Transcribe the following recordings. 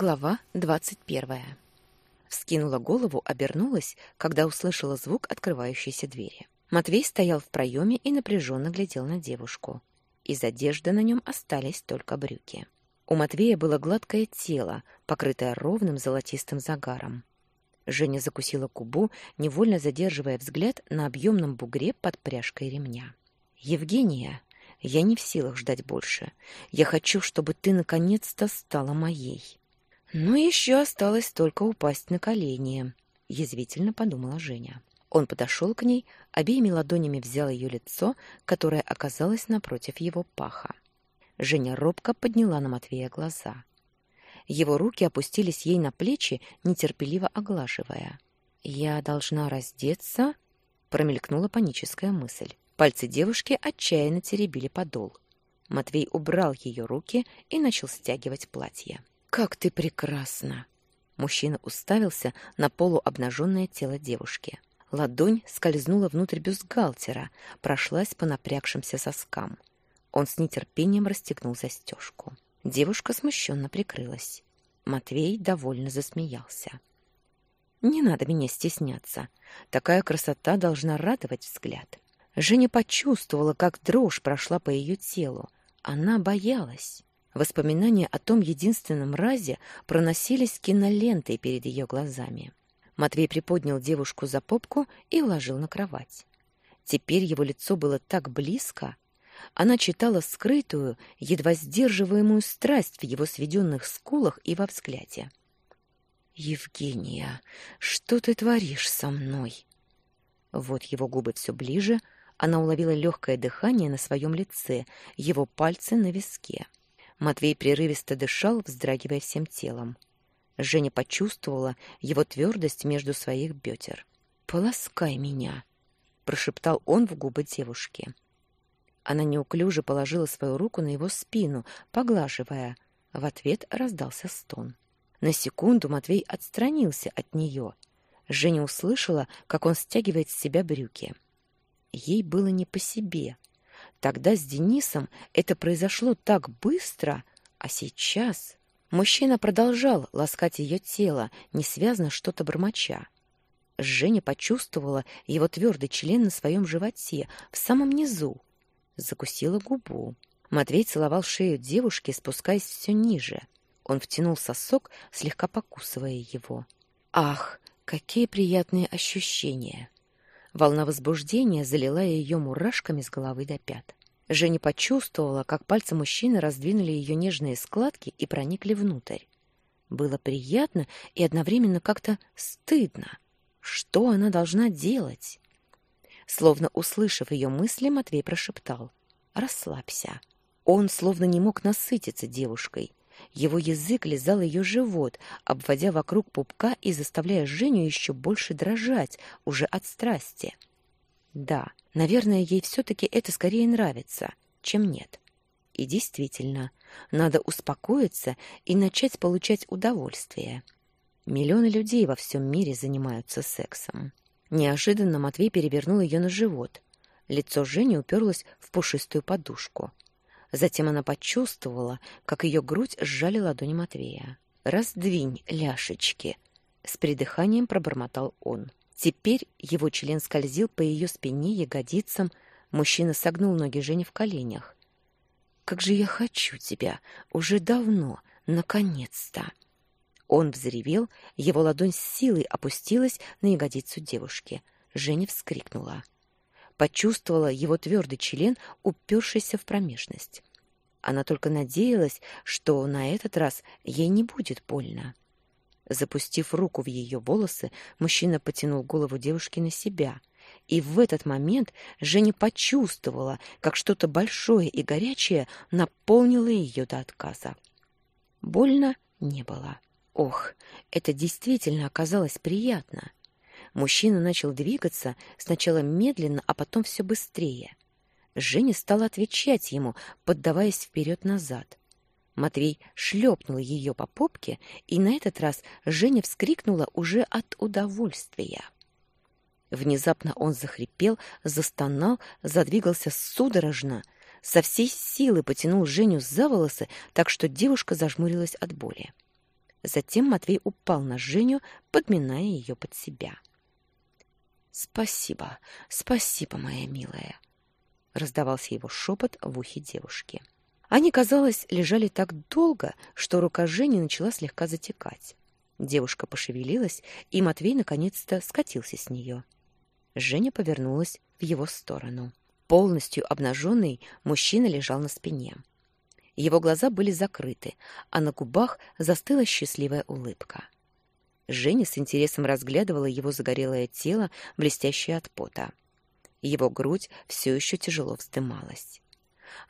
Глава двадцать первая. Вскинула голову, обернулась, когда услышала звук открывающейся двери. Матвей стоял в проеме и напряженно глядел на девушку. Из одежды на нем остались только брюки. У Матвея было гладкое тело, покрытое ровным золотистым загаром. Женя закусила губу, невольно задерживая взгляд на объемном бугре под пряжкой ремня. «Евгения, я не в силах ждать больше. Я хочу, чтобы ты наконец-то стала моей». «Ну, еще осталось только упасть на колени», — язвительно подумала Женя. Он подошел к ней, обеими ладонями взял ее лицо, которое оказалось напротив его паха. Женя робко подняла на Матвея глаза. Его руки опустились ей на плечи, нетерпеливо оглаживая. «Я должна раздеться?» — промелькнула паническая мысль. Пальцы девушки отчаянно теребили подол. Матвей убрал ее руки и начал стягивать платье. «Как ты прекрасна!» Мужчина уставился на полуобнаженное тело девушки. Ладонь скользнула внутрь бюстгальтера, прошлась по напрягшимся соскам. Он с нетерпением расстегнул застежку. Девушка смущенно прикрылась. Матвей довольно засмеялся. «Не надо меня стесняться. Такая красота должна радовать взгляд». Женя почувствовала, как дрожь прошла по ее телу. Она боялась. Воспоминания о том единственном разе проносились кинолентой перед ее глазами. Матвей приподнял девушку за попку и уложил на кровать. Теперь его лицо было так близко. Она читала скрытую, едва сдерживаемую страсть в его сведенных скулах и во взгляде. «Евгения, что ты творишь со мной?» Вот его губы все ближе, она уловила легкое дыхание на своем лице, его пальцы на виске. Матвей прерывисто дышал, вздрагивая всем телом. Женя почувствовала его твердость между своих бедер. «Полоскай меня!» — прошептал он в губы девушки. Она неуклюже положила свою руку на его спину, поглаживая. В ответ раздался стон. На секунду Матвей отстранился от нее. Женя услышала, как он стягивает с себя брюки. Ей было не по себе — Тогда с Денисом это произошло так быстро, а сейчас... Мужчина продолжал ласкать ее тело, несвязно что-то бормоча. Женя почувствовала его твердый член на своем животе, в самом низу. Закусила губу. Матвей целовал шею девушки, спускаясь все ниже. Он втянул сосок, слегка покусывая его. Ах, какие приятные ощущения! Волна возбуждения залила ее мурашками с головы до пят. Женя почувствовала, как пальцы мужчины раздвинули ее нежные складки и проникли внутрь. Было приятно и одновременно как-то стыдно. Что она должна делать? Словно услышав ее мысли, Матвей прошептал. «Расслабься». Он словно не мог насытиться девушкой. Его язык лизал ее живот, обводя вокруг пупка и заставляя Женю еще больше дрожать, уже от страсти. Да, наверное, ей все-таки это скорее нравится, чем нет. И действительно, надо успокоиться и начать получать удовольствие. Миллионы людей во всем мире занимаются сексом. Неожиданно Матвей перевернул ее на живот. Лицо Жени уперлось в пушистую подушку. Затем она почувствовала, как ее грудь сжали ладони Матвея. «Раздвинь ляшечки!» С придыханием пробормотал он. Теперь его член скользил по ее спине, ягодицам. Мужчина согнул ноги Жени в коленях. «Как же я хочу тебя! Уже давно! Наконец-то!» Он взревел, его ладонь с силой опустилась на ягодицу девушки. Женя вскрикнула. Почувствовала его твердый член, упершийся в промежность. Она только надеялась, что на этот раз ей не будет больно. Запустив руку в ее волосы, мужчина потянул голову девушки на себя. И в этот момент Женя почувствовала, как что-то большое и горячее наполнило ее до отказа. Больно не было. Ох, это действительно оказалось приятно. Мужчина начал двигаться сначала медленно, а потом все быстрее. Женя стала отвечать ему, поддаваясь вперед-назад. Матвей шлепнул ее по попке, и на этот раз Женя вскрикнула уже от удовольствия. Внезапно он захрипел, застонал, задвигался судорожно, со всей силы потянул Женю за волосы, так что девушка зажмурилась от боли. Затем Матвей упал на Женю, подминая ее под себя. «Спасибо, спасибо, моя милая!» — раздавался его шепот в ухе девушки. Они, казалось, лежали так долго, что рука Жени начала слегка затекать. Девушка пошевелилась, и Матвей наконец-то скатился с нее. Женя повернулась в его сторону. Полностью обнаженный мужчина лежал на спине. Его глаза были закрыты, а на губах застыла счастливая улыбка. Женя с интересом разглядывала его загорелое тело, блестящее от пота. Его грудь все еще тяжело вздымалась.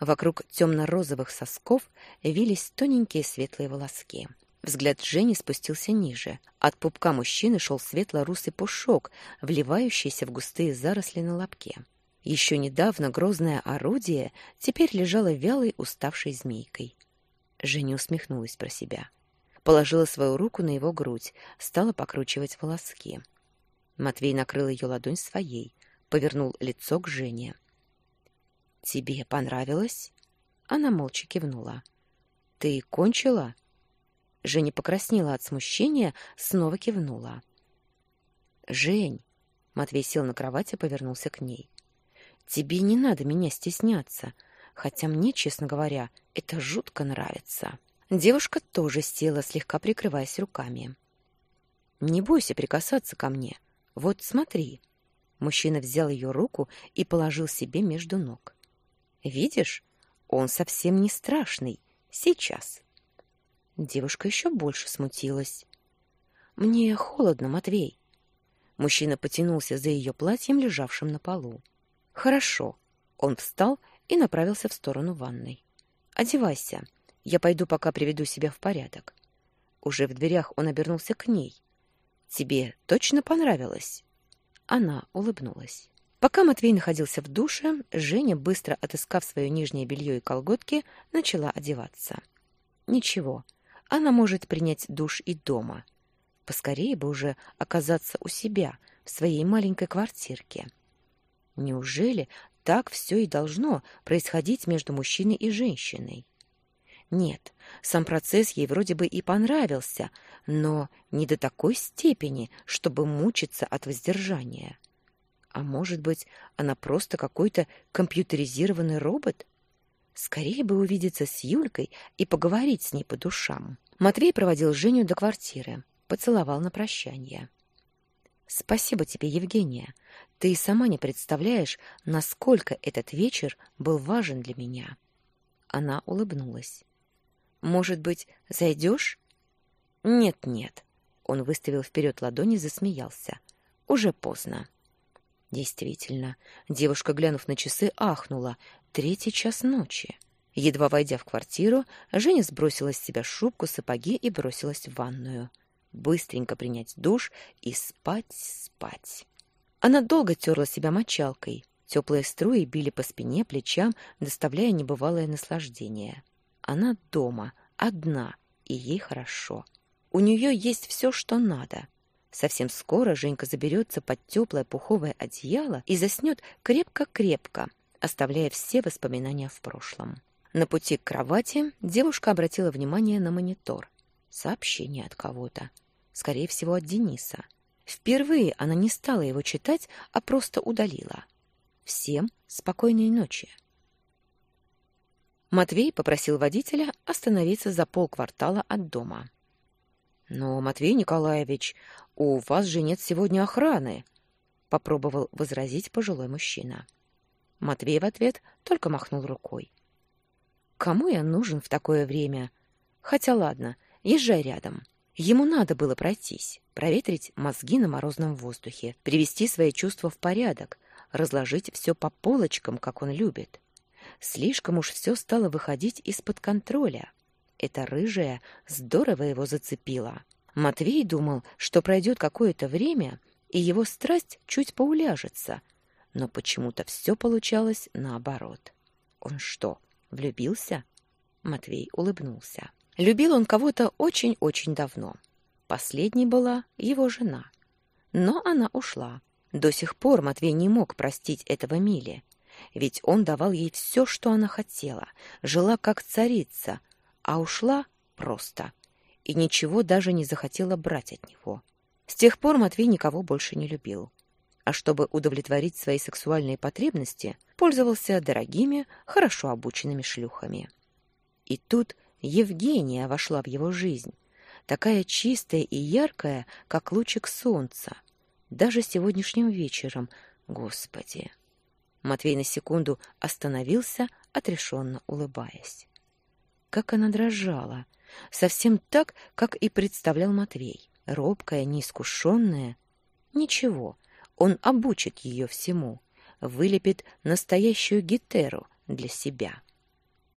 Вокруг темно-розовых сосков вились тоненькие светлые волоски. Взгляд Жени спустился ниже. От пупка мужчины шел светло-русый пушок, вливающийся в густые заросли на лобке. Еще недавно грозное орудие теперь лежало вялой, уставшей змейкой. Женя усмехнулась про себя. Положила свою руку на его грудь, стала покручивать волоски. Матвей накрыл ее ладонь своей, повернул лицо к Жене. «Тебе понравилось?» Она молча кивнула. «Ты кончила?» Женя покраснела от смущения, снова кивнула. «Жень!» Матвей сел на кровати и повернулся к ней. «Тебе не надо меня стесняться, хотя мне, честно говоря, это жутко нравится». Девушка тоже села, слегка прикрываясь руками. «Не бойся прикасаться ко мне. Вот смотри». Мужчина взял ее руку и положил себе между ног. «Видишь, он совсем не страшный. Сейчас». Девушка еще больше смутилась. «Мне холодно, Матвей». Мужчина потянулся за ее платьем, лежавшим на полу. «Хорошо». Он встал и направился в сторону ванной. «Одевайся. Я пойду, пока приведу себя в порядок». Уже в дверях он обернулся к ней. «Тебе точно понравилось?» Она улыбнулась. Пока Матвей находился в душе, Женя, быстро отыскав свое нижнее белье и колготки, начала одеваться. «Ничего, она может принять душ и дома. Поскорее бы уже оказаться у себя, в своей маленькой квартирке. Неужели так все и должно происходить между мужчиной и женщиной? Нет, сам процесс ей вроде бы и понравился, но не до такой степени, чтобы мучиться от воздержания. А может быть, она просто какой-то компьютеризированный робот? Скорее бы увидеться с Юлькой и поговорить с ней по душам. Матвей проводил Женю до квартиры, поцеловал на прощание. «Спасибо тебе, Евгения. Ты и сама не представляешь, насколько этот вечер был важен для меня». Она улыбнулась. «Может быть, зайдешь?» «Нет-нет». Он выставил вперед ладони засмеялся. «Уже поздно». Действительно, девушка, глянув на часы, ахнула. Третий час ночи. Едва войдя в квартиру, Женя сбросила с себя шубку, сапоги и бросилась в ванную. Быстренько принять душ и спать, спать. Она долго терла себя мочалкой. Теплые струи били по спине, плечам, доставляя небывалое наслаждение. Она дома, одна, и ей хорошо. У нее есть все, что надо. Совсем скоро Женька заберется под теплое пуховое одеяло и заснет крепко-крепко, оставляя все воспоминания в прошлом. На пути к кровати девушка обратила внимание на монитор. Сообщение от кого-то. Скорее всего, от Дениса. Впервые она не стала его читать, а просто удалила. Всем спокойной ночи. Матвей попросил водителя остановиться за полквартала от дома. «Но, Матвей Николаевич, у вас же нет сегодня охраны», — попробовал возразить пожилой мужчина. Матвей в ответ только махнул рукой. «Кому я нужен в такое время? Хотя ладно, езжай рядом». Ему надо было пройтись, проветрить мозги на морозном воздухе, привести свои чувства в порядок, разложить все по полочкам, как он любит. Слишком уж все стало выходить из-под контроля. Эта рыжая здорово его зацепила. Матвей думал, что пройдет какое-то время, и его страсть чуть поуляжется, но почему-то все получалось наоборот. Он что, влюбился? Матвей улыбнулся. Любил он кого-то очень-очень давно. Последней была его жена. Но она ушла. До сих пор Матвей не мог простить этого Миле, ведь он давал ей все, что она хотела, жила как царица, а ушла просто. и ничего даже не захотела брать от него. С тех пор Матвей никого больше не любил. А чтобы удовлетворить свои сексуальные потребности, пользовался дорогими, хорошо обученными шлюхами. И тут Евгения вошла в его жизнь, такая чистая и яркая, как лучик солнца. Даже сегодняшним вечером, Господи! Матвей на секунду остановился, отрешенно улыбаясь. Как она дрожала! Совсем так, как и представлял Матвей. Робкая, неискушенная. Ничего, он обучит ее всему, вылепит настоящую гитеру для себя.